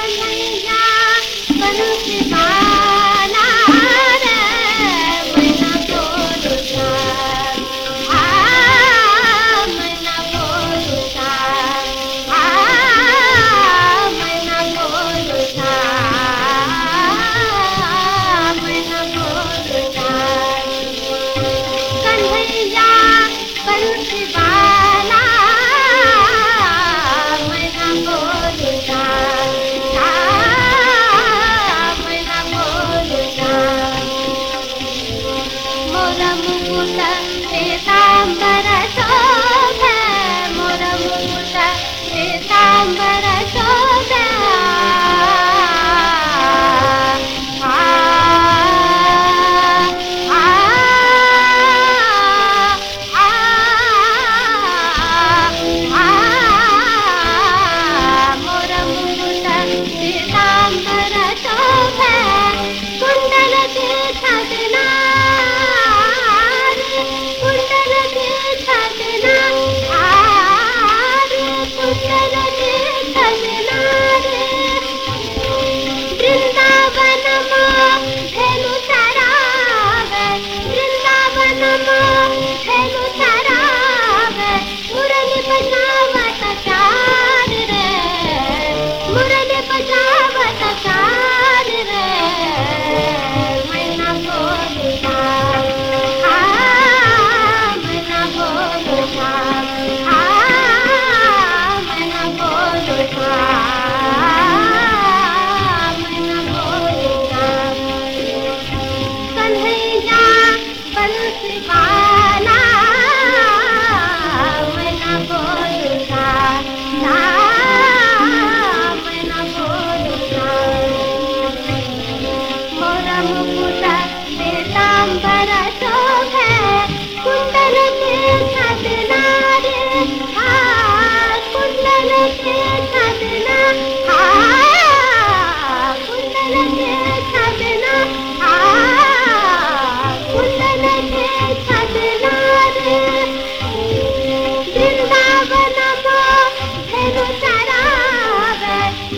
Kanhaiya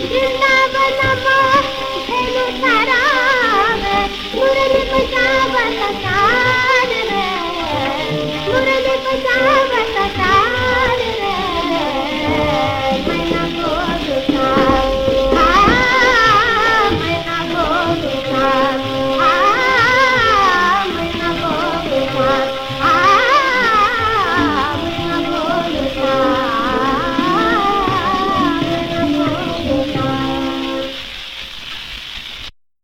Yeah.